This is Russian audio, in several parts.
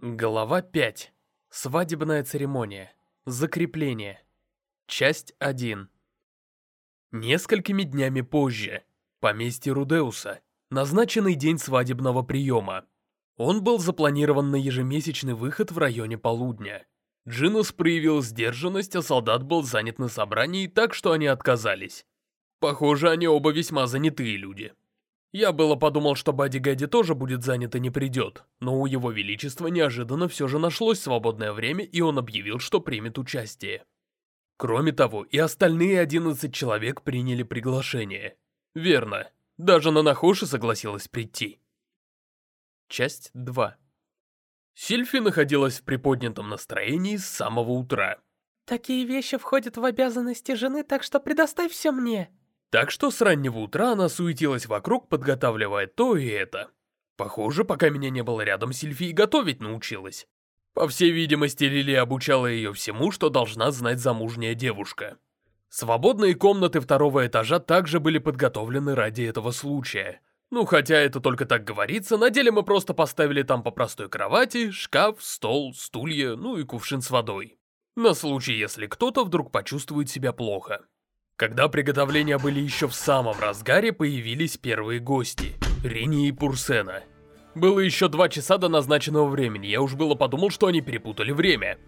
Глава 5. Свадебная церемония. Закрепление. Часть 1. Несколькими днями позже. Поместье Рудеуса. Назначенный день свадебного приема. Он был запланирован на ежемесячный выход в районе полудня. Джинус проявил сдержанность, а солдат был занят на собрании, так что они отказались. Похоже, они оба весьма занятые люди. Я было подумал, что Бадди Гадди тоже будет занят и не придет, но у его величества неожиданно все же нашлось свободное время, и он объявил, что примет участие. Кроме того, и остальные 11 человек приняли приглашение. Верно, даже Нанахоши согласилась прийти. Часть 2 Сильфи находилась в приподнятом настроении с самого утра. Такие вещи входят в обязанности жены, так что предоставь все мне. Так что с раннего утра она суетилась вокруг, подготавливая то и это. Похоже, пока меня не было рядом, Сильфи и готовить научилась. По всей видимости, Лили обучала ее всему, что должна знать замужняя девушка. Свободные комнаты второго этажа также были подготовлены ради этого случая. Ну, хотя это только так говорится, на деле мы просто поставили там по простой кровати, шкаф, стол, стулья, ну и кувшин с водой. На случай, если кто-то вдруг почувствует себя плохо. Когда приготовления были еще в самом разгаре, появились первые гости – Рини и Пурсена. Было еще два часа до назначенного времени, я уж было подумал, что они перепутали время.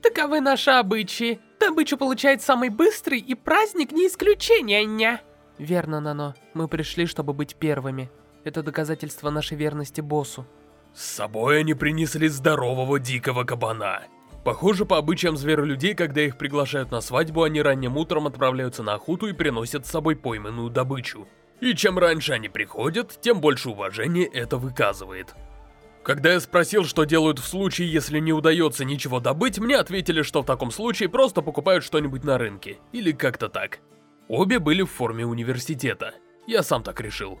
Таковы наши обычаи. Добычу получает самый быстрый, и праздник не исключение, ня. Верно, Нано. Мы пришли, чтобы быть первыми. Это доказательство нашей верности боссу. С собой они принесли здорового дикого кабана. Похоже, по обычаям зверолюдей, когда их приглашают на свадьбу, они ранним утром отправляются на охоту и приносят с собой пойманную добычу. И чем раньше они приходят, тем больше уважения это выказывает. Когда я спросил, что делают в случае, если не удается ничего добыть, мне ответили, что в таком случае просто покупают что-нибудь на рынке. Или как-то так. Обе были в форме университета. Я сам так решил.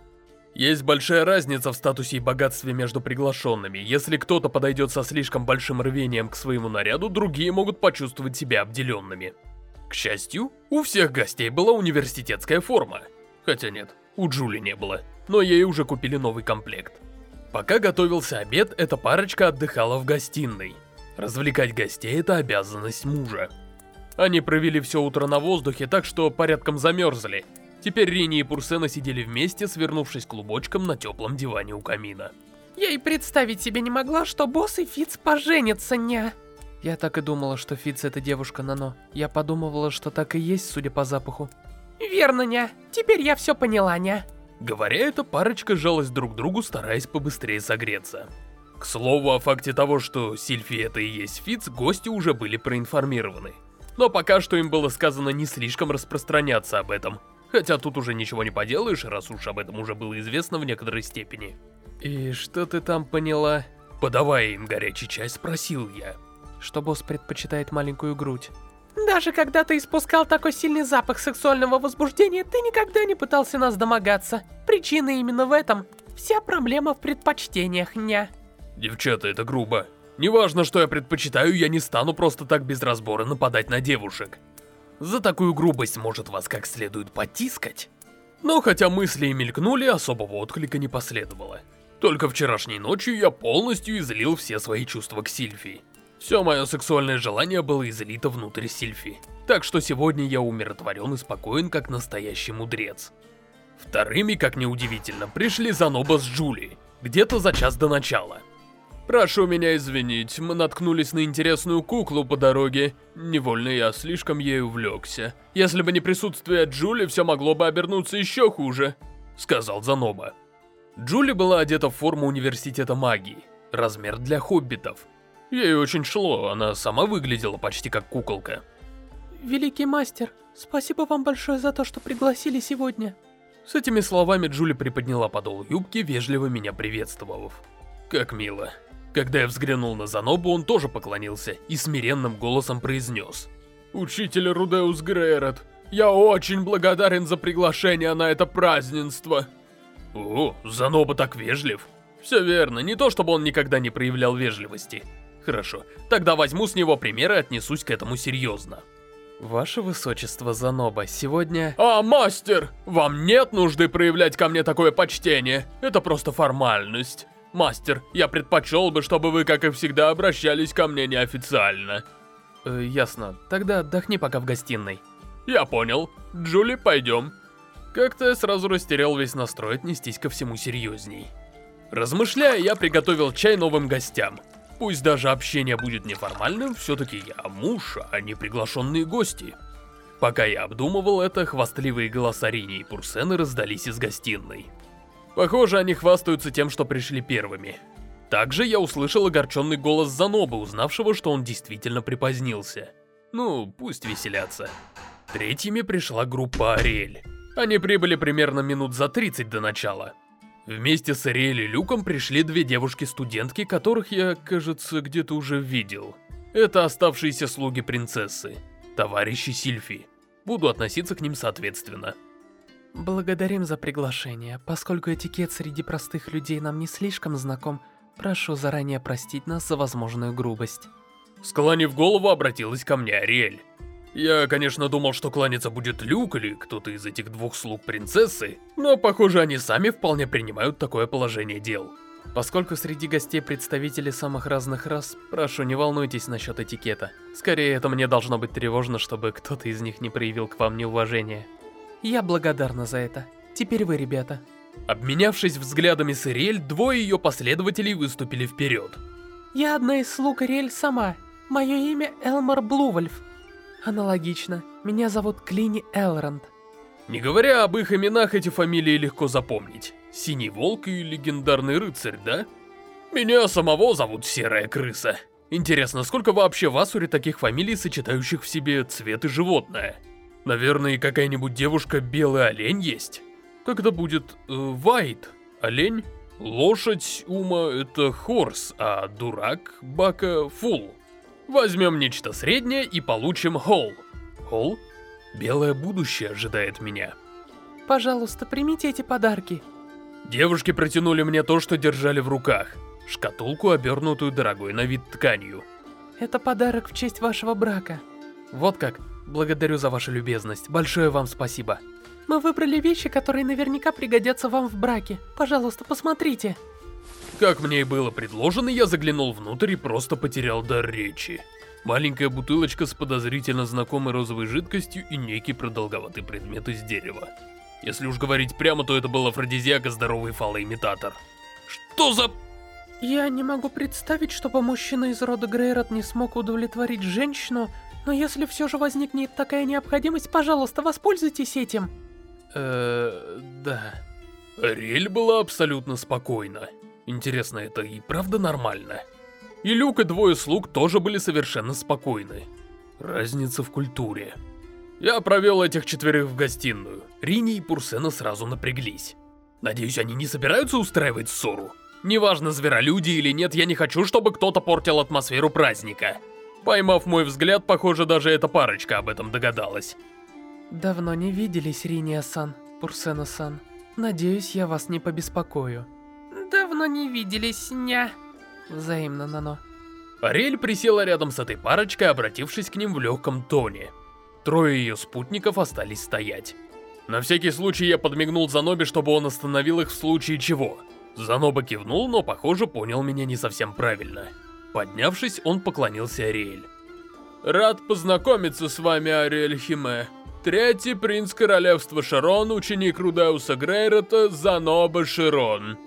Есть большая разница в статусе и богатстве между приглашенными. Если кто-то подойдет со слишком большим рвением к своему наряду, другие могут почувствовать себя обделенными. К счастью, у всех гостей была университетская форма. Хотя нет, у Джули не было, но ей уже купили новый комплект. Пока готовился обед, эта парочка отдыхала в гостиной. Развлекать гостей – это обязанность мужа. Они провели все утро на воздухе, так что порядком замерзли – Теперь Рини и Пурсена сидели вместе, свернувшись клубочком на теплом диване у камина. Я и представить себе не могла, что босс и Фиц поженятся, ня. Я так и думала, что Фиц это девушка Нано. Я подумывала, что так и есть, судя по запаху. Верно, ня. Теперь я все поняла, ня. Говоря это, парочка жалась друг к другу, стараясь побыстрее согреться. К слову, о факте того, что Сильфи это и есть Фиц, гости уже были проинформированы. Но пока что им было сказано не слишком распространяться об этом. Хотя тут уже ничего не поделаешь, раз уж об этом уже было известно в некоторой степени. «И что ты там поняла?» Подавая им горячий чай, спросил я. Что босс предпочитает маленькую грудь. Даже когда ты испускал такой сильный запах сексуального возбуждения, ты никогда не пытался нас домогаться. Причина именно в этом. Вся проблема в предпочтениях, ня. Девчата, это грубо. Неважно, что я предпочитаю, я не стану просто так без разбора нападать на девушек. За такую грубость может вас как следует потискать. Но хотя мысли и мелькнули, особого отклика не последовало. Только вчерашней ночью я полностью излил все свои чувства к Сильфии. Все мое сексуальное желание было излито внутрь Сильфи. Так что сегодня я умиротворен и спокоен, как настоящий мудрец. Вторыми, как неудивительно, пришли Заноба с Джули, где-то за час до начала. Прошу меня извинить, мы наткнулись на интересную куклу по дороге. Невольно я слишком ею увлекся. Если бы не присутствие Джули, все могло бы обернуться еще хуже, сказал Заноба. Джули была одета в форму университета магии, размер для хоббитов. Ей очень шло, она сама выглядела почти как куколка. Великий мастер, спасибо вам большое за то, что пригласили сегодня. С этими словами Джули приподняла подол юбки, вежливо меня приветствовав. Как мило. Когда я взглянул на Занобу, он тоже поклонился и смиренным голосом произнес. «Учитель Рудеус Грейрот, я очень благодарен за приглашение на это празднество!» «О, Заноба так вежлив!» «Все верно, не то чтобы он никогда не проявлял вежливости». «Хорошо, тогда возьму с него пример и отнесусь к этому серьезно». Ваше Высочество Заноба, сегодня... А, мастер! Вам нет нужды проявлять ко мне такое почтение. Это просто формальность. Мастер, я предпочел бы, чтобы вы, как и всегда, обращались ко мне неофициально. Э, ясно. Тогда отдохни пока в гостиной. Я понял. Джули, пойдем. Как-то я сразу растерял весь настрой отнестись ко всему серьезней. Размышляя, я приготовил чай новым гостям. Пусть даже общение будет неформальным, все-таки я муж, а не приглашенные гости. Пока я обдумывал это, хвастливые голоса Рини и Пурсены раздались из гостиной. Похоже, они хвастаются тем, что пришли первыми. Также я услышал огорченный голос Занобы, узнавшего, что он действительно припозднился. Ну, пусть веселятся. Третьими пришла группа Ариэль. Они прибыли примерно минут за 30 до начала. Вместе с Ариэль и Люком пришли две девушки-студентки, которых я, кажется, где-то уже видел. Это оставшиеся слуги принцессы, товарищи Сильфи. Буду относиться к ним соответственно. Благодарим за приглашение. Поскольку этикет среди простых людей нам не слишком знаком, прошу заранее простить нас за возможную грубость. Склонив голову, обратилась ко мне Ариэль. Я, конечно, думал, что кланяться будет Люк или кто-то из этих двух слуг принцессы, но, похоже, они сами вполне принимают такое положение дел. Поскольку среди гостей представители самых разных рас, прошу, не волнуйтесь насчет этикета. Скорее, это мне должно быть тревожно, чтобы кто-то из них не проявил к вам неуважения. Я благодарна за это. Теперь вы, ребята. Обменявшись взглядами с Ириэль, двое ее последователей выступили вперед. Я одна из слуг Ириэль сама. Мое имя Элмар Блувольф. Аналогично. Меня зовут Клини Элронд. Не говоря об их именах, эти фамилии легко запомнить. Синий Волк и Легендарный Рыцарь, да? Меня самого зовут Серая Крыса. Интересно, сколько вообще в Асуре таких фамилий, сочетающих в себе цвет и животное? Наверное, какая-нибудь девушка Белый Олень есть? Как это будет? Э, Вайт? Олень? Лошадь Ума — это Хорс, а дурак Бака — Фул. Возьмем нечто среднее и получим Холл. Холл? Белое будущее ожидает меня. Пожалуйста, примите эти подарки. Девушки протянули мне то, что держали в руках. Шкатулку, обернутую дорогой на вид тканью. Это подарок в честь вашего брака. Вот как. Благодарю за вашу любезность. Большое вам спасибо. Мы выбрали вещи, которые наверняка пригодятся вам в браке. Пожалуйста, посмотрите. Как мне и было предложено, я заглянул внутрь и просто потерял дар речи. Маленькая бутылочка с подозрительно знакомой розовой жидкостью и некий продолговатый предмет из дерева. Если уж говорить прямо, то это был афродизиак и здоровый фалоимитатор. Что за... Я не могу представить, чтобы мужчина из рода Грейрот не смог удовлетворить женщину, но если все же возникнет такая необходимость, пожалуйста, воспользуйтесь этим. Эээ, да. Рель была абсолютно спокойна. Интересно, это и правда нормально? И Люк и двое слуг тоже были совершенно спокойны. Разница в культуре. Я провел этих четверых в гостиную. Рини и Пурсена сразу напряглись. Надеюсь, они не собираются устраивать ссору? Неважно, зверолюди или нет, я не хочу, чтобы кто-то портил атмосферу праздника. Поймав мой взгляд, похоже, даже эта парочка об этом догадалась. Давно не виделись, Риния-сан, Пурсена-сан. Надеюсь, я вас не побеспокою давно не виделись, ня. Взаимно, Нано. Ариэль присела рядом с этой парочкой, обратившись к ним в легком тоне. Трое ее спутников остались стоять. На всякий случай я подмигнул Занобе, чтобы он остановил их в случае чего. Заноба кивнул, но, похоже, понял меня не совсем правильно. Поднявшись, он поклонился Ариэль. «Рад познакомиться с вами, Ариэль Химе. Третий принц королевства Шарон, ученик Рудеуса Грейрота, Заноба Широн».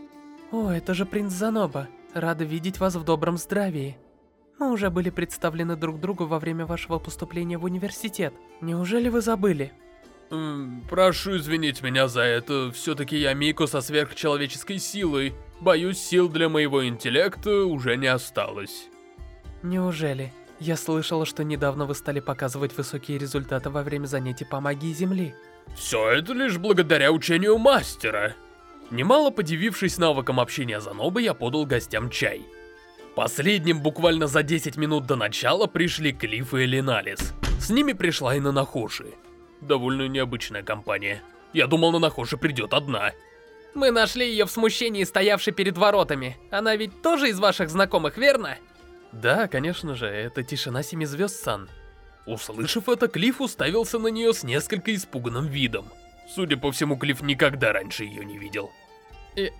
О, это же принц Заноба. Рада видеть вас в добром здравии. Мы уже были представлены друг другу во время вашего поступления в университет. Неужели вы забыли? Прошу извинить меня за это. Все-таки я Мико со сверхчеловеческой силой. Боюсь, сил для моего интеллекта уже не осталось. Неужели? Я слышала, что недавно вы стали показывать высокие результаты во время занятий по магии Земли. Все это лишь благодаря учению мастера. Немало подивившись навыкам общения Заноба, я подал гостям чай. Последним буквально за 10 минут до начала пришли Клифф и Леналис. С ними пришла и Нанахоши. Довольно необычная компания. Я думал, Нанахоши придет одна. Мы нашли ее в смущении, стоявшей перед воротами. Она ведь тоже из ваших знакомых, верно? Да, конечно же, это тишина семи звезд, Сан. Услышав это, Клифф уставился на нее с несколько испуганным видом. Судя по всему, Клифф никогда раньше ее не видел. И,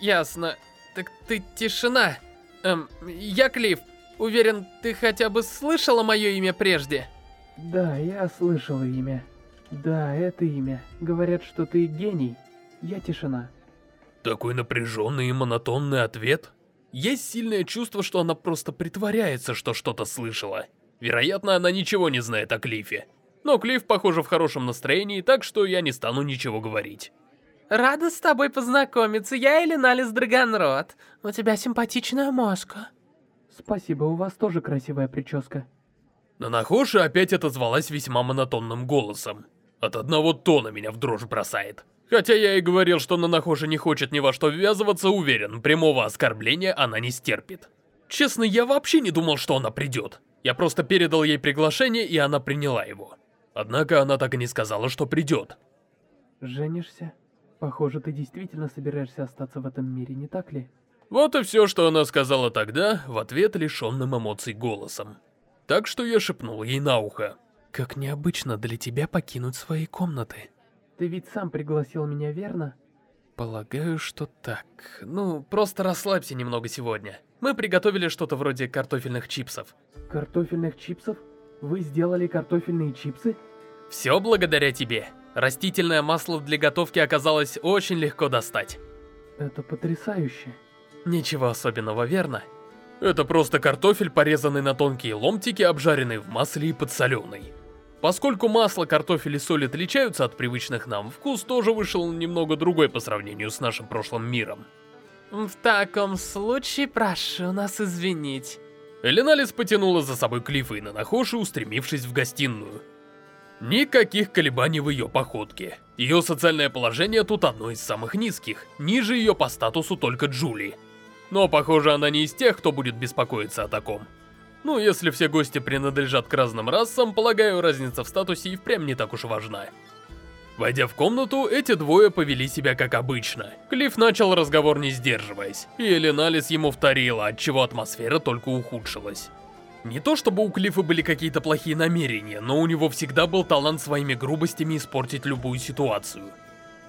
ясно. так ты тишина. Эм, я Клифф. Уверен, ты хотя бы слышала мое имя прежде? Да, я слышала имя. Да, это имя. Говорят, что ты гений. Я тишина. Такой напряженный и монотонный ответ. Есть сильное чувство, что она просто притворяется, что что-то слышала. Вероятно, она ничего не знает о Клиффе. Но Клифф, похоже, в хорошем настроении, так что я не стану ничего говорить. Рада с тобой познакомиться, я Элиналис Драгонрод. У тебя симпатичная маска. Спасибо, у вас тоже красивая прическа. Нанахоши опять отозвалась весьма монотонным голосом. От одного тона меня в дрожь бросает. Хотя я и говорил, что Нанахоши не хочет ни во что ввязываться, уверен, прямого оскорбления она не стерпит. Честно, я вообще не думал, что она придет. Я просто передал ей приглашение, и она приняла его. Однако она так и не сказала, что придет. Женишься? Похоже, ты действительно собираешься остаться в этом мире, не так ли? Вот и все, что она сказала тогда, в ответ лишенным эмоций голосом. Так что я шепнул ей на ухо. «Как необычно для тебя покинуть свои комнаты». Ты ведь сам пригласил меня, верно? Полагаю, что так. Ну, просто расслабься немного сегодня. Мы приготовили что-то вроде картофельных чипсов. Картофельных чипсов? Вы сделали картофельные чипсы? Все благодаря тебе. Растительное масло для готовки оказалось очень легко достать. Это потрясающе. Ничего особенного, верно? Это просто картофель, порезанный на тонкие ломтики, обжаренный в масле и подсоленный. Поскольку масло, картофель и соль отличаются от привычных нам, вкус тоже вышел немного другой по сравнению с нашим прошлым миром. В таком случае прошу нас извинить. Эленалис потянула за собой Клиффа и Нанахоши, устремившись в гостиную. Никаких колебаний в ее походке. Ее социальное положение тут одно из самых низких, ниже ее по статусу только Джули. Но, похоже, она не из тех, кто будет беспокоиться о таком. Ну, если все гости принадлежат к разным расам, полагаю, разница в статусе и впрямь не так уж важна. Войдя в комнату, эти двое повели себя как обычно. Клифф начал разговор не сдерживаясь, и Эленалис ему вторила, отчего атмосфера только ухудшилась. Не то чтобы у Клиффа были какие-то плохие намерения, но у него всегда был талант своими грубостями испортить любую ситуацию.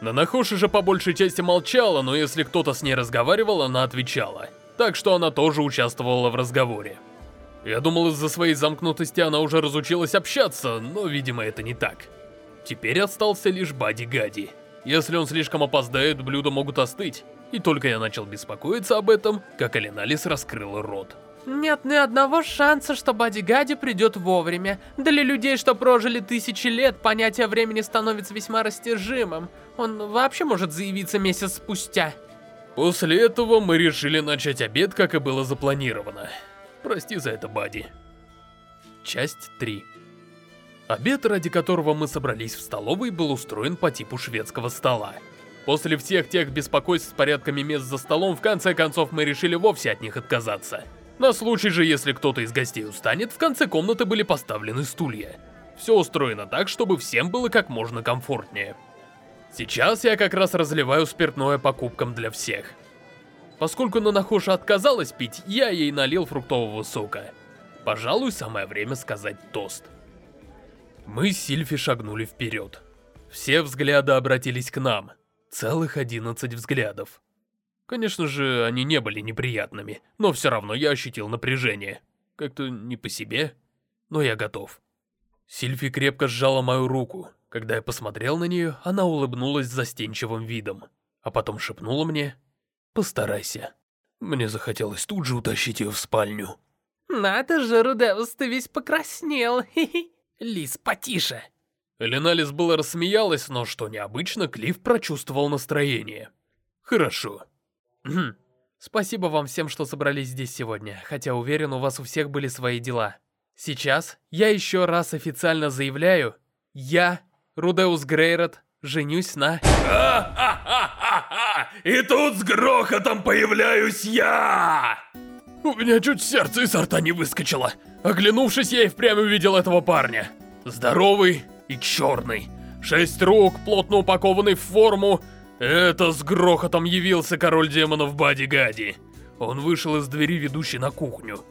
Нанахоши же по большей части молчала, но если кто-то с ней разговаривал, она отвечала. Так что она тоже участвовала в разговоре. Я думал, из-за своей замкнутости она уже разучилась общаться, но, видимо, это не так. Теперь остался лишь Бади Гади. Если он слишком опоздает, блюда могут остыть. И только я начал беспокоиться об этом, как Алиналис раскрыл рот. Нет ни одного шанса, что Бади Гади придет вовремя. Для людей, что прожили тысячи лет, понятие времени становится весьма растяжимым. Он вообще может заявиться месяц спустя. После этого мы решили начать обед, как и было запланировано. Прости за это, Бади. Часть 3 Обед, ради которого мы собрались в столовой, был устроен по типу шведского стола. После всех тех беспокойств с порядками мест за столом, в конце концов мы решили вовсе от них отказаться. На случай же, если кто-то из гостей устанет, в конце комнаты были поставлены стулья. Все устроено так, чтобы всем было как можно комфортнее. Сейчас я как раз разливаю спиртное покупкам для всех. Поскольку Нанахоша отказалась пить, я ей налил фруктового сока. Пожалуй, самое время сказать тост. Мы с Сильфи шагнули вперед. Все взгляды обратились к нам. Целых 11 взглядов. Конечно же, они не были неприятными, но все равно я ощутил напряжение. Как-то не по себе, но я готов. Сильфи крепко сжала мою руку. Когда я посмотрел на нее, она улыбнулась застенчивым видом, а потом шепнула мне Постарайся. Мне захотелось тут же утащить ее в спальню. Надо же, Рудеус, ты весь покраснел. Лис, потише. Леналис было рассмеялась, но что необычно, Клифф прочувствовал настроение. Хорошо. Хм. Спасибо вам всем, что собрались здесь сегодня, хотя уверен, у вас у всех были свои дела. Сейчас я еще раз официально заявляю, я, Рудеус Грейрот, женюсь на... И тут с грохотом появляюсь я! У меня чуть сердце изо рта не выскочило. Оглянувшись, я и впрямь увидел этого парня. Здоровый и черный. Шесть рук, плотно упакованный в форму. Это с грохотом явился король демонов Бади Гади. Он вышел из двери, ведущей на кухню.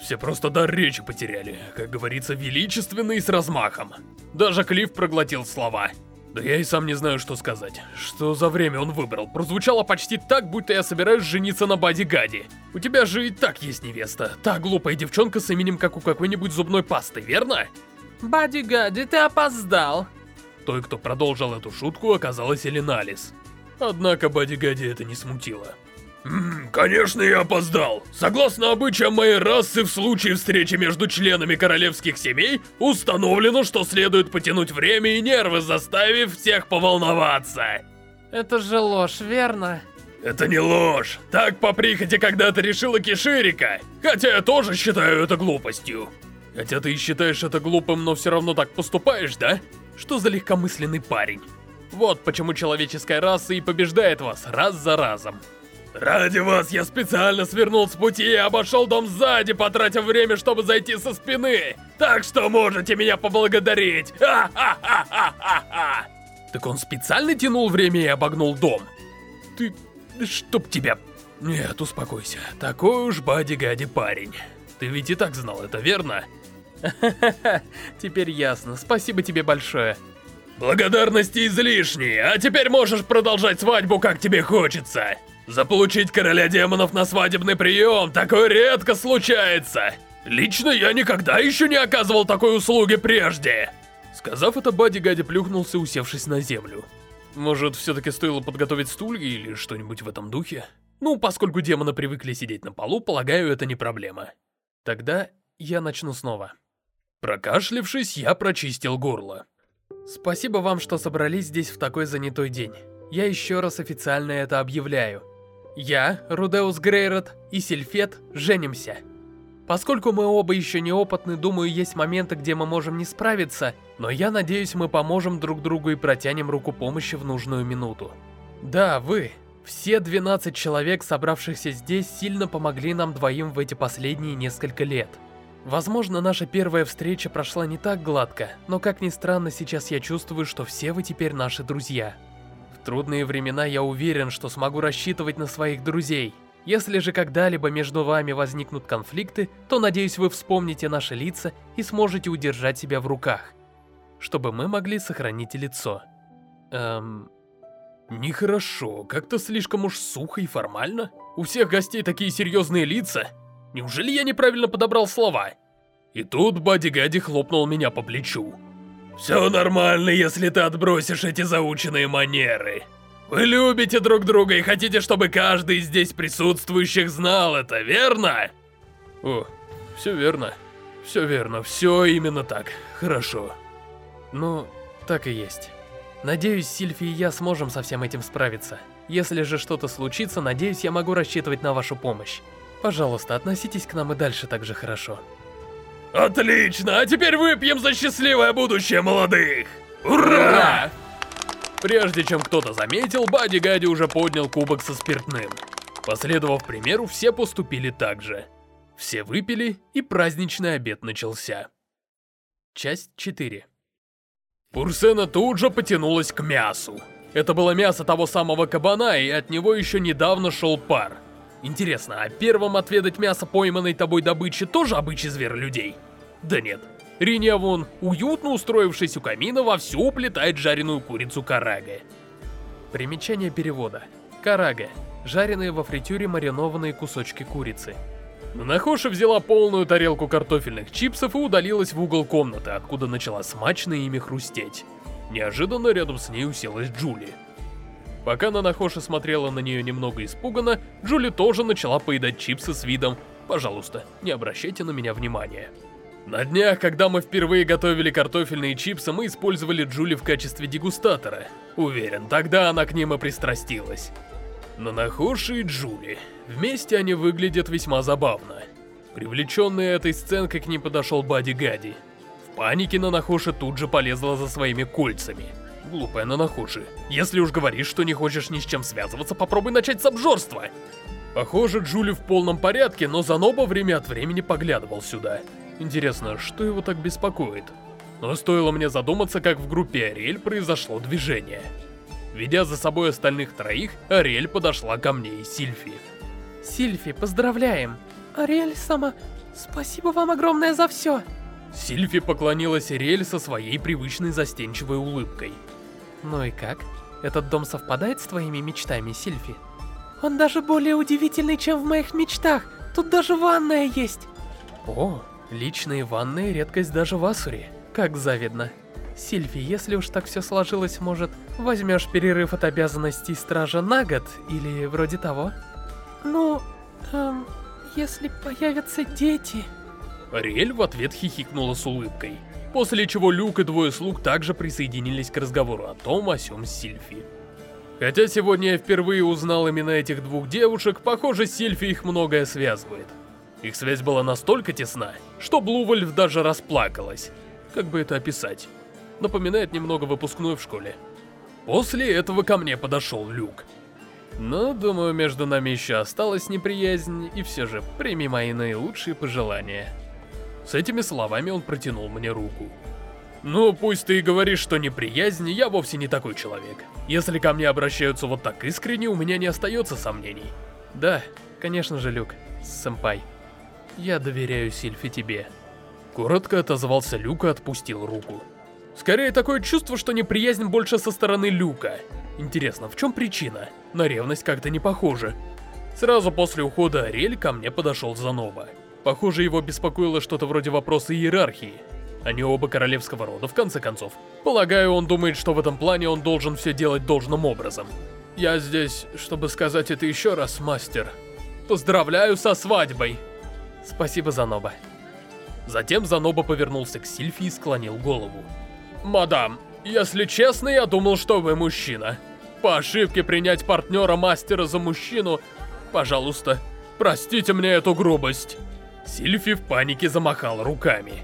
Все просто дар речи потеряли, как говорится, величественно и с размахом. Даже Клифф проглотил слова. Да я и сам не знаю, что сказать. Что за время он выбрал? Прозвучало почти так, будто я собираюсь жениться на Бади Гади. У тебя же и так есть невеста. Та глупая девчонка с именем, как у какой-нибудь зубной пасты, верно? Бади Гади, ты опоздал. Той, кто продолжил эту шутку, оказалась Элиналис. Однако Бади Гади это не смутило. «Ммм, конечно я опоздал. Согласно обычаям моей расы, в случае встречи между членами королевских семей, установлено, что следует потянуть время и нервы, заставив всех поволноваться. Это же ложь, верно? Это не ложь. Так по прихоти когда-то решила Киширика. Хотя я тоже считаю это глупостью. Хотя ты и считаешь это глупым, но все равно так поступаешь, да? Что за легкомысленный парень? Вот почему человеческая раса и побеждает вас раз за разом. Ради вас я специально свернул с пути и обошел дом сзади, потратив время, чтобы зайти со спины. Так что можете меня поблагодарить. Ха-ха-ха-ха-ха-ха. Так он специально тянул время и обогнул дом? Ты... чтоб тебя... Нет, успокойся. Такой уж бади-гади парень. Ты ведь и так знал это, верно? Теперь ясно. Спасибо тебе большое. Благодарности излишние, а теперь можешь продолжать свадьбу, как тебе хочется. Заполучить короля демонов на свадебный прием, такое редко случается. Лично я никогда еще не оказывал такой услуги прежде. Сказав это, Бадди Гади плюхнулся, усевшись на землю. Может, все-таки стоило подготовить стулья или что-нибудь в этом духе? Ну, поскольку демоны привыкли сидеть на полу, полагаю, это не проблема. Тогда я начну снова. Прокашлившись, я прочистил горло. Спасибо вам, что собрались здесь в такой занятой день. Я еще раз официально это объявляю. Я, Рудеус Грейрот и Сильфет женимся. Поскольку мы оба еще неопытны, думаю, есть моменты, где мы можем не справиться, но я надеюсь, мы поможем друг другу и протянем руку помощи в нужную минуту. Да, вы, все 12 человек, собравшихся здесь, сильно помогли нам двоим в эти последние несколько лет. Возможно, наша первая встреча прошла не так гладко, но как ни странно, сейчас я чувствую, что все вы теперь наши друзья. Трудные времена я уверен, что смогу рассчитывать на своих друзей. Если же когда-либо между вами возникнут конфликты, то надеюсь вы вспомните наши лица и сможете удержать себя в руках, чтобы мы могли сохранить лицо. Эм... Нехорошо, как-то слишком уж сухо и формально. У всех гостей такие серьезные лица. Неужели я неправильно подобрал слова? И тут Бадди Гадди хлопнул меня по плечу. «Все нормально, если ты отбросишь эти заученные манеры. Вы любите друг друга и хотите, чтобы каждый из здесь присутствующих знал это, верно?» О, все верно. Все верно, все именно так. Хорошо. Ну, так и есть. Надеюсь, Сильфи и я сможем со всем этим справиться. Если же что-то случится, надеюсь, я могу рассчитывать на вашу помощь. Пожалуйста, относитесь к нам и дальше так же хорошо. Отлично, а теперь выпьем за счастливое будущее молодых! Ура! Прежде чем кто-то заметил, Бади Гади уже поднял кубок со спиртным. Последовав примеру, все поступили так же. Все выпили, и праздничный обед начался. Часть 4 Пурсена тут же потянулась к мясу. Это было мясо того самого кабана, и от него еще недавно шел пар. Интересно, а первым отведать мясо пойманной тобой добычи тоже обычай зверолюдей? Да нет. Риния вон, уютно устроившись у камина, вовсю уплетает жареную курицу караге. Примечание перевода. Караге. Жареные во фритюре маринованные кусочки курицы. Нахоша взяла полную тарелку картофельных чипсов и удалилась в угол комнаты, откуда начала смачно ими хрустеть. Неожиданно рядом с ней уселась Джули. Пока Нанахоша смотрела на нее немного испуганно, Джули тоже начала поедать чипсы с видом «Пожалуйста, не обращайте на меня внимания». На днях, когда мы впервые готовили картофельные чипсы, мы использовали Джули в качестве дегустатора. Уверен, тогда она к ним и пристрастилась. Нанахоши и Джули. Вместе они выглядят весьма забавно. Привлеченный этой сценкой к ним подошел Бади Гади. В панике Нанахоши тут же полезла за своими кольцами. Глупая Нанахоши, если уж говоришь, что не хочешь ни с чем связываться, попробуй начать с обжорства. Похоже, Джули в полном порядке, но Заноба время от времени поглядывал сюда. Интересно, что его так беспокоит? Но стоило мне задуматься, как в группе Ариэль произошло движение. Ведя за собой остальных троих, Ариэль подошла ко мне и Сильфи. Сильфи, поздравляем! Ариэль сама, спасибо вам огромное за все! Сильфи поклонилась Ариэль со своей привычной застенчивой улыбкой. Ну и как? Этот дом совпадает с твоими мечтами, Сильфи? Он даже более удивительный, чем в моих мечтах. Тут даже ванная есть. О, личные ванные редкость даже в Асуре. Как завидно. Сильфи, если уж так все сложилось, может, возьмешь перерыв от обязанностей стража на год, или вроде того? Ну, эм, если появятся дети... Ариэль в ответ хихикнула с улыбкой. После чего Люк и двое слуг также присоединились к разговору о том о сём Сильфи. Хотя сегодня я впервые узнал именно этих двух девушек, похоже, Сильфи их многое связывает. Их связь была настолько тесна, что Блувольф даже расплакалась. Как бы это описать? Напоминает немного выпускную в школе. После этого ко мне подошел Люк. Но, думаю, между нами еще осталась неприязнь, и все же прими мои наилучшие пожелания. С этими словами он протянул мне руку. Ну, пусть ты и говоришь, что неприязнь, я вовсе не такой человек. Если ко мне обращаются вот так искренне, у меня не остается сомнений. Да, конечно же, Люк, сэмпай. Я доверяю Сильфи тебе. Коротко отозвался Люк и отпустил руку. Скорее такое чувство, что неприязнь больше со стороны Люка. Интересно, в чем причина? На ревность как-то не похоже. Сразу после ухода Ариэль ко мне подошел Заноба. Похоже, его беспокоило что-то вроде вопроса иерархии. Они оба королевского рода, в конце концов. Полагаю, он думает, что в этом плане он должен все делать должным образом. Я здесь, чтобы сказать это еще раз, мастер. Поздравляю со свадьбой! Спасибо, Заноба. Затем Заноба повернулся к Сильфи и склонил голову. «Мадам, если честно, я думал, что вы мужчина. По ошибке принять партнера мастера за мужчину, пожалуйста, простите мне эту грубость». Сильфи в панике замахал руками.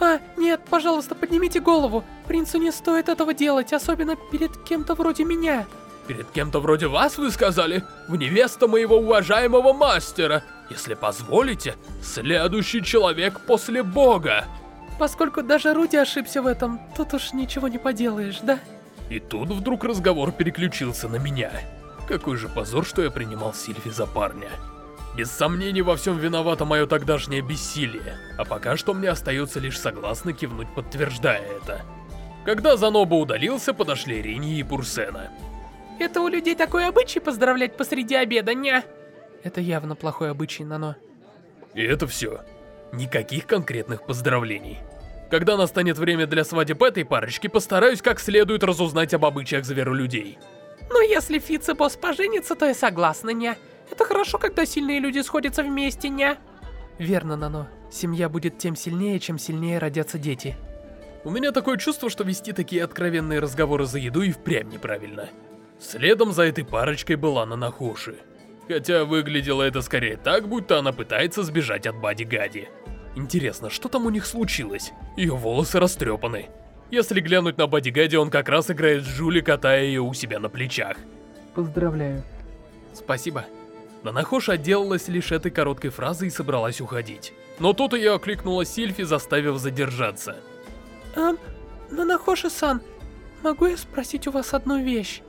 «А, нет, пожалуйста, поднимите голову. Принцу не стоит этого делать, особенно перед кем-то вроде меня». «Перед кем-то вроде вас, вы сказали? В невеста моего уважаемого мастера. Если позволите, следующий человек после бога». Поскольку даже Руди ошибся в этом, тут уж ничего не поделаешь, да? И тут вдруг разговор переключился на меня. Какой же позор, что я принимал Сильфи за парня. Без сомнений во всем виновато мое тогдашнее бессилие, а пока что мне остается лишь согласно кивнуть, подтверждая это. Когда Заноба удалился, подошли Рини и Пурсена. Это у людей такой обычай поздравлять посреди обеда, не? Это явно плохой обычай, Нано. И это все. Никаких конкретных поздравлений. Когда настанет время для свадеб этой парочки, постараюсь как следует разузнать об обычаях зверолюдей. Но если Фицепос поженится, то я согласна, не? Это хорошо, когда сильные люди сходятся вместе, не? Верно, Нано. Семья будет тем сильнее, чем сильнее родятся дети. У меня такое чувство, что вести такие откровенные разговоры за еду и впрямь неправильно. Следом за этой парочкой была Нанахоши. Хотя выглядело это скорее так, будто она пытается сбежать от Бади-Гади. Интересно, что там у них случилось? Ее волосы растрепаны. Если глянуть на Бади-Гади, он как раз играет с Жули, катая ее у себя на плечах. Поздравляю. Спасибо. Нанахоша отделалась лишь этой короткой фразой и собралась уходить. Но тут ее окликнула Сильфи, заставив задержаться. Эм, Нанахоши-сан, могу я спросить у вас одну вещь?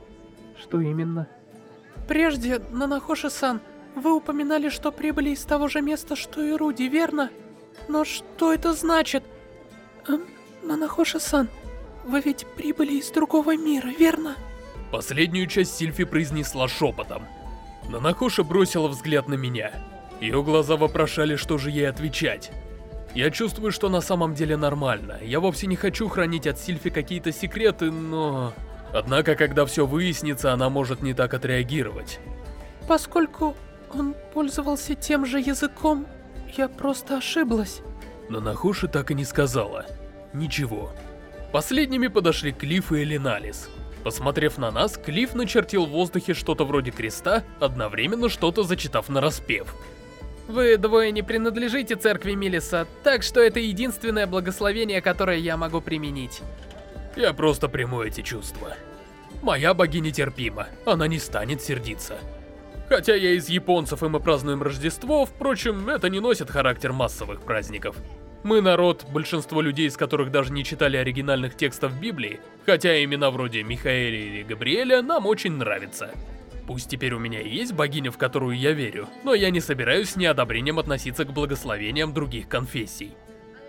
Что именно? Прежде, Нанахоши-сан, вы упоминали, что прибыли из того же места, что и Руди, верно? Но что это значит? Эм, Нанахоши-сан, вы ведь прибыли из другого мира, верно? Последнюю часть Сильфи произнесла шепотом. Нанахоша бросила взгляд на меня. Ее глаза вопрошали, что же ей отвечать. Я чувствую, что на самом деле нормально. Я вовсе не хочу хранить от Сильфи какие-то секреты, но... Однако, когда все выяснится, она может не так отреагировать. Поскольку он пользовался тем же языком, я просто ошиблась. Но Нахуши так и не сказала. Ничего. Последними подошли Клифф и Элиналис. Посмотрев на нас, Клифф начертил в воздухе что-то вроде креста, одновременно что-то зачитав на распев. Вы двое не принадлежите церкви Милиса, так что это единственное благословение, которое я могу применить. Я просто приму эти чувства. Моя богиня терпима, она не станет сердиться. Хотя я из японцев и мы празднуем Рождество, впрочем, это не носит характер массовых праздников. Мы народ, большинство людей из которых даже не читали оригинальных текстов Библии, хотя имена вроде Михаэля или Габриэля нам очень нравятся. Пусть теперь у меня и есть богиня, в которую я верю, но я не собираюсь с неодобрением относиться к благословениям других конфессий.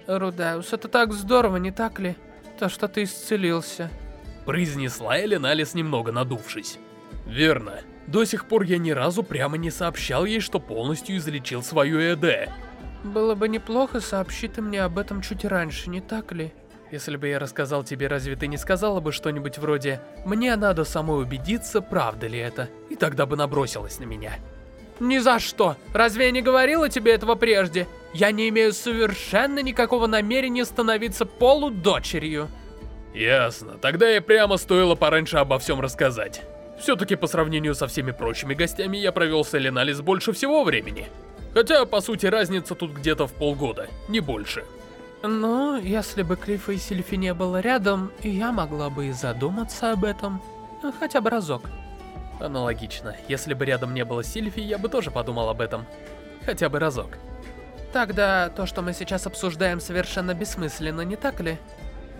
Рудеус, это так здорово, не так ли? То, что ты исцелился. произнесла Эленалис, немного надувшись. Верно. До сих пор я ни разу прямо не сообщал ей, что полностью излечил свою ЭД. Было бы неплохо, сообщи ты мне об этом чуть раньше, не так ли? Если бы я рассказал тебе, разве ты не сказала бы что-нибудь вроде «Мне надо самой убедиться, правда ли это?» И тогда бы набросилась на меня. Ни за что! Разве я не говорила тебе этого прежде? Я не имею совершенно никакого намерения становиться полудочерью. Ясно. Тогда и прямо стоило пораньше обо всем рассказать. Все-таки по сравнению со всеми прочими гостями я провел с Эленалис больше всего времени. Хотя, по сути, разница тут где-то в полгода, не больше. Ну, если бы Клиффа и Сильфи не было рядом, я могла бы и задуматься об этом. Хотя бы разок. Аналогично. Если бы рядом не было Сильфи, я бы тоже подумал об этом. Хотя бы разок. Тогда то, что мы сейчас обсуждаем, совершенно бессмысленно, не так ли?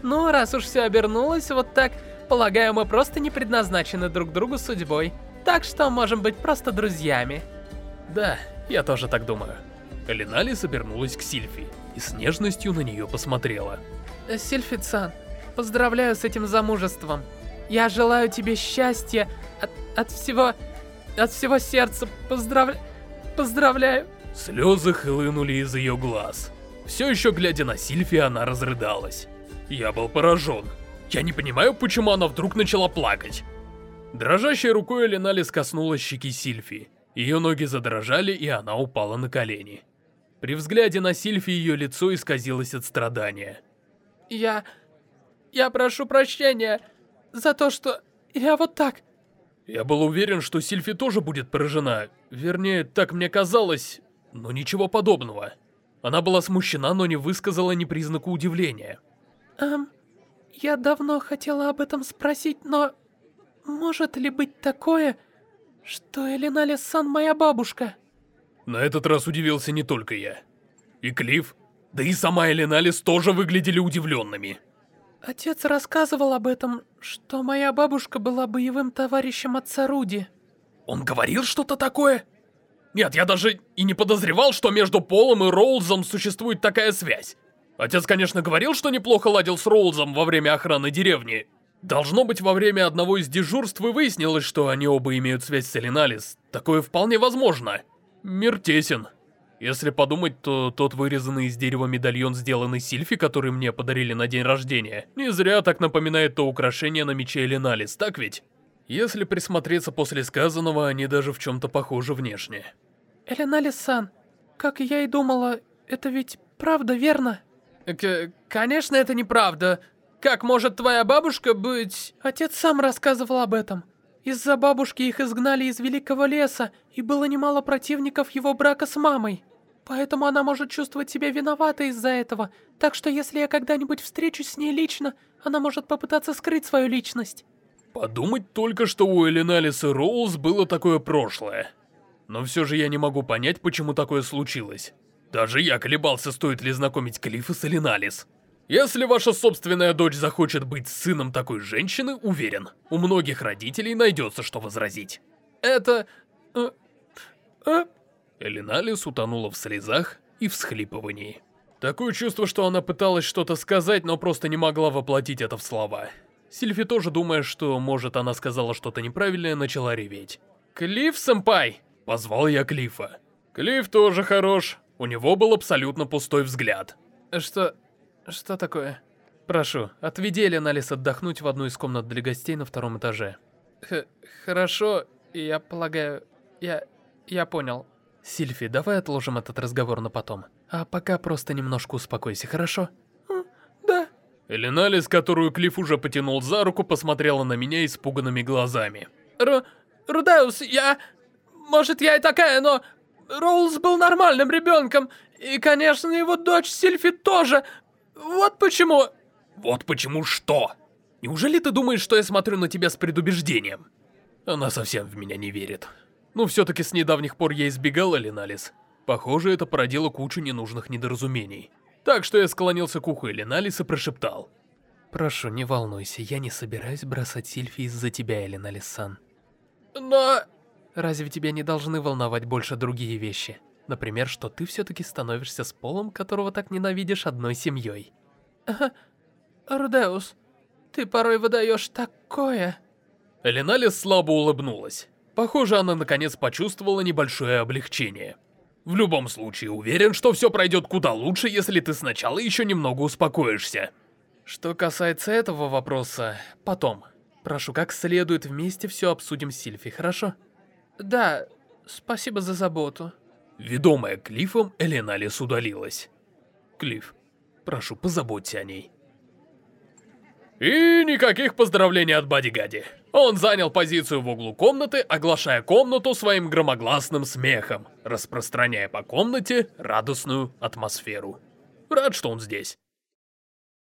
Ну, раз уж все обернулось вот так, полагаю, мы просто не предназначены друг другу судьбой. Так что можем быть просто друзьями. Да, я тоже так думаю. Калинали обернулась к Сильфи и с нежностью на нее посмотрела. Сильфи-сан, поздравляю с этим замужеством. Я желаю тебе счастья от, от всего... от всего сердца. Поздравля... поздравляю. Слезы хлынули из ее глаз. Все еще глядя на Сильфи, она разрыдалась. Я был поражен. Я не понимаю, почему она вдруг начала плакать. Дрожащей рукой Эленалис коснулась щеки Сильфи. Ее ноги задрожали, и она упала на колени. При взгляде на Сильфи ее лицо исказилось от страдания. Я... я прошу прощения за то, что я вот так... Я был уверен, что Сильфи тоже будет поражена. Вернее, так мне казалось, но ничего подобного. Она была смущена, но не высказала ни признаку удивления. Эм, я давно хотела об этом спросить, но... Может ли быть такое, что Элиналис-сан моя бабушка? На этот раз удивился не только я. И Клифф, да и сама Элиналис тоже выглядели удивленными. Отец рассказывал об этом, что моя бабушка была боевым товарищем отца Руди. Он говорил что-то такое? Нет, я даже и не подозревал, что между Полом и Роузом существует такая связь. Отец, конечно, говорил, что неплохо ладил с Роузом во время охраны деревни. Должно быть, во время одного из дежурств и выяснилось, что они оба имеют связь с Элиналис. Такое вполне возможно. Мир тесен. Если подумать, то тот вырезанный из дерева медальон, сделанный Сильфи, который мне подарили на день рождения, не зря так напоминает то украшение на мече Элиналис, так ведь? Если присмотреться после сказанного, они даже в чем-то похожи внешне. Элиналис-сан, как я и думала, это ведь правда, верно? К конечно, это неправда. Как может твоя бабушка быть... Отец сам рассказывал об этом. Из-за бабушки их изгнали из Великого Леса, и было немало противников его брака с мамой. Поэтому она может чувствовать себя виноватой из-за этого, так что если я когда-нибудь встречусь с ней лично, она может попытаться скрыть свою личность. Подумать только, что у Элиналис и Роуз было такое прошлое. Но все же я не могу понять, почему такое случилось. Даже я колебался, стоит ли знакомить Клиффа с Элиналис. Если ваша собственная дочь захочет быть сыном такой женщины, уверен, у многих родителей найдется что возразить. Это... Э, э... Элиналис утонула в слезах и всхлипывании. Такое чувство, что она пыталась что-то сказать, но просто не могла воплотить это в слова. Сильфи тоже, думая, что, может, она сказала что-то неправильное, начала реветь. «Клифф, сэмпай!» — позвал я Клиффа. Клифф тоже хорош, у него был абсолютно пустой взгляд. Что... что такое? Прошу, отведи Эленалис отдохнуть в одну из комнат для гостей на втором этаже. Х хорошо, я полагаю... я... я понял. Сильфи, давай отложим этот разговор на потом. А пока просто немножко успокойся, хорошо? Да. Эленалис, которую Клифф уже потянул за руку, посмотрела на меня испуганными глазами. Ру... Рудеус, я... Может, я и такая, но Роулс был нормальным ребенком, и, конечно, его дочь Сильфи тоже. Вот почему... Вот почему что? Неужели ты думаешь, что я смотрю на тебя с предубеждением? Она совсем в меня не верит. Ну, все-таки с недавних пор я избегал Элиналис. Похоже, это породило кучу ненужных недоразумений. Так что я склонился к уху Элиналис и прошептал. «Прошу, не волнуйся, я не собираюсь бросать Сильфи из-за тебя, Элиналис-сан». «Но...» Разве тебя не должны волновать больше другие вещи? Например, что ты все-таки становишься с полом, которого так ненавидишь одной семьей. Ага, Рудеус, Ты порой выдаешь такое. Элиналис слабо улыбнулась. Похоже, она наконец почувствовала небольшое облегчение. В любом случае, уверен, что все пройдет куда лучше, если ты сначала еще немного успокоишься. Что касается этого вопроса, потом. Прошу, как следует вместе все обсудим с Сильфи, хорошо? Да, спасибо за заботу. Ведомая Клиффом, Эленалис удалилась. Клифф, прошу, позаботься о ней. И никаких поздравлений от Бадигади. Он занял позицию в углу комнаты, оглашая комнату своим громогласным смехом, распространяя по комнате радостную атмосферу. Рад, что он здесь.